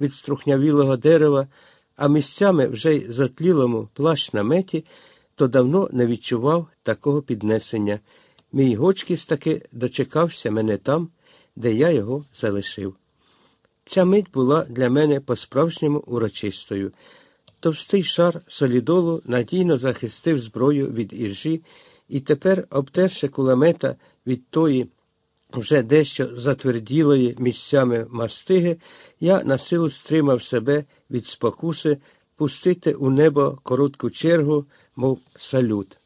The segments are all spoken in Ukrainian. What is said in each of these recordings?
від струхнявілого дерева, а місцями вже й затлілому плащ наметі, то давно не відчував такого піднесення. Мій Гочкіс таки дочекався мене там, де я його залишив. Ця мить була для мене по-справжньому урочистою. Товстий шар солідолу надійно захистив зброю від іржі, і тепер, обтерши кулемета від тої вже дещо затверділої місцями мастиги, я на силу стримав себе від спокуси пустити у небо коротку чергу, мов салют.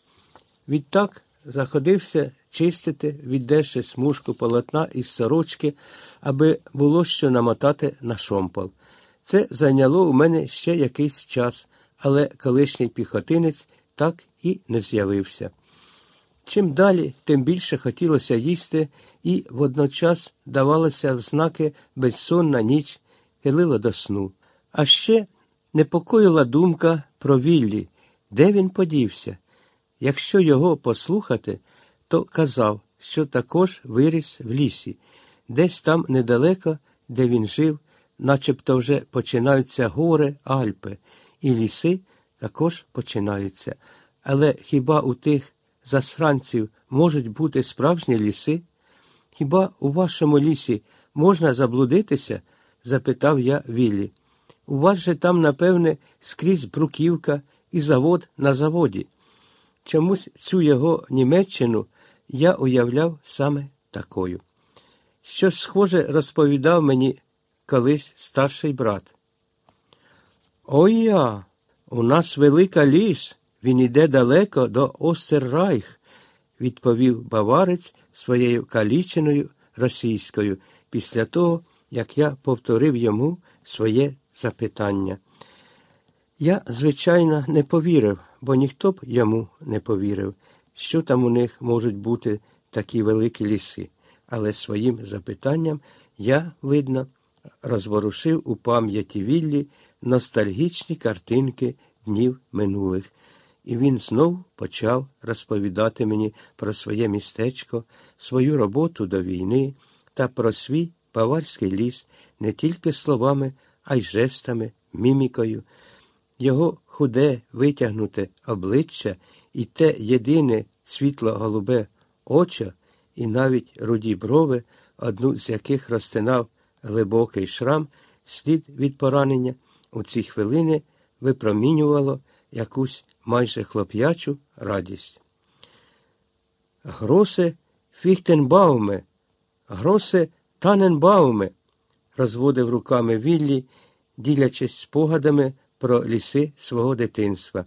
Відтак заходився чистити, віддерши смужку полотна із сорочки, аби було що намотати на шомпол. Це зайняло у мене ще якийсь час, але колишній піхотинець так і не з'явився. Чим далі, тим більше хотілося їсти, і водночас давалося в знаки безсонна ніч, хилила до сну. А ще непокоїла думка про Віллі, де він подівся. Якщо його послухати, то казав, що також виріс в лісі, десь там недалеко, де він жив, начебто вже починаються гори, Альпи, і ліси також починаються. Але хіба у тих засранців можуть бути справжні ліси? Хіба у вашому лісі можна заблудитися? запитав я Віллі. У вас же там, напевне, скрізь бруківка і завод на заводі. Чомусь цю його Німеччину я уявляв саме такою. Щось схоже розповідав мені колись старший брат. Ой я, у нас велика ліс, він іде далеко до Остеррайх, відповів баварець своєю каліченою російською після того, як я повторив йому своє запитання. Я, звичайно, не повірив, бо ніхто б йому не повірив, що там у них можуть бути такі великі ліси, але своїм запитанням я, видно, розворушив у пам'яті Віллі ностальгічні картинки днів минулих, і він знов почав розповідати мені про своє містечко, свою роботу до війни та про свій баварський ліс не тільки словами, а й жестами, мімікою. Його худе, витягнуте обличчя і те єдине світло голубе оча, і навіть руді брови, одну з яких розтинав глибокий шрам, слід від поранення, у ці хвилини випромінювало якусь майже хлоп'ячу радість. Гросе Фіхтенбауме, гросе Таненбауме, розводив руками Віллі, ділячись спогадами про ліси свого дитинства.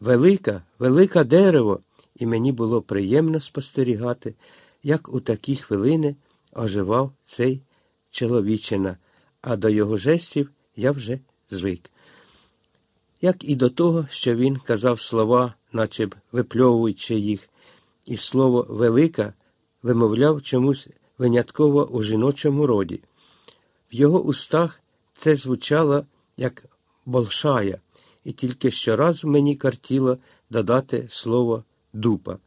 Велика, велика дерево, і мені було приємно спостерігати, як у такі хвилини оживав цей чоловічина, а до його жестів я вже звик. Як і до того, що він казав слова, наче б випльовуючи їх, і слово велика вимовляв чомусь винятково у жіночому роді. В його устах це звучало як большая, і тільки щораз мені картіло додати слово дупа.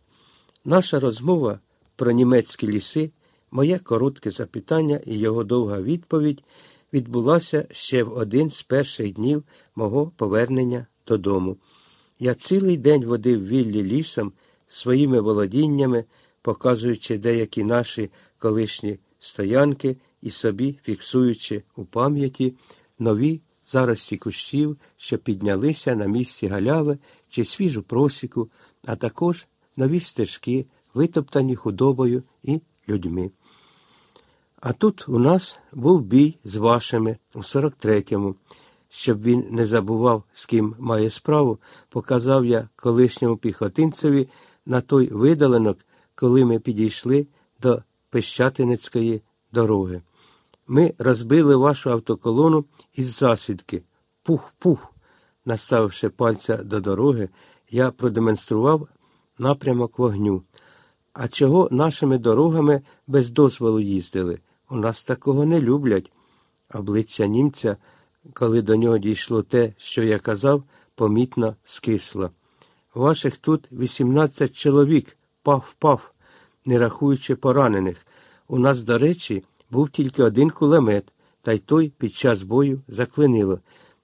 Наша розмова про німецькі ліси, моє коротке запитання і його довга відповідь відбулася ще в один з перших днів мого повернення додому. Я цілий день водив віллі лісом своїми володіннями, показуючи деякі наші колишні стоянки і собі фіксуючи у пам'яті нові зарості кущів, що піднялися на місці галяви чи свіжу просіку, а також нові стежки, витоптані худобою і людьми. А тут у нас був бій з вашими у 43-му. Щоб він не забував, з ким має справу, показав я колишньому піхотинцеві на той видаленок, коли ми підійшли до Пещатиницької дороги. Ми розбили вашу автоколону із засідки. Пух-пух. Наставивши пальця до дороги, я продемонстрував напрямок вогню. А чого нашими дорогами без дозволу їздили? У нас такого не люблять. Обличчя німця, коли до нього дійшло те, що я казав, помітно скисло. Ваших тут 18 чоловік, пав-пав, не рахуючи поранених. У нас, до речі, був тільки один кулемет, та й той під час бою заклинило.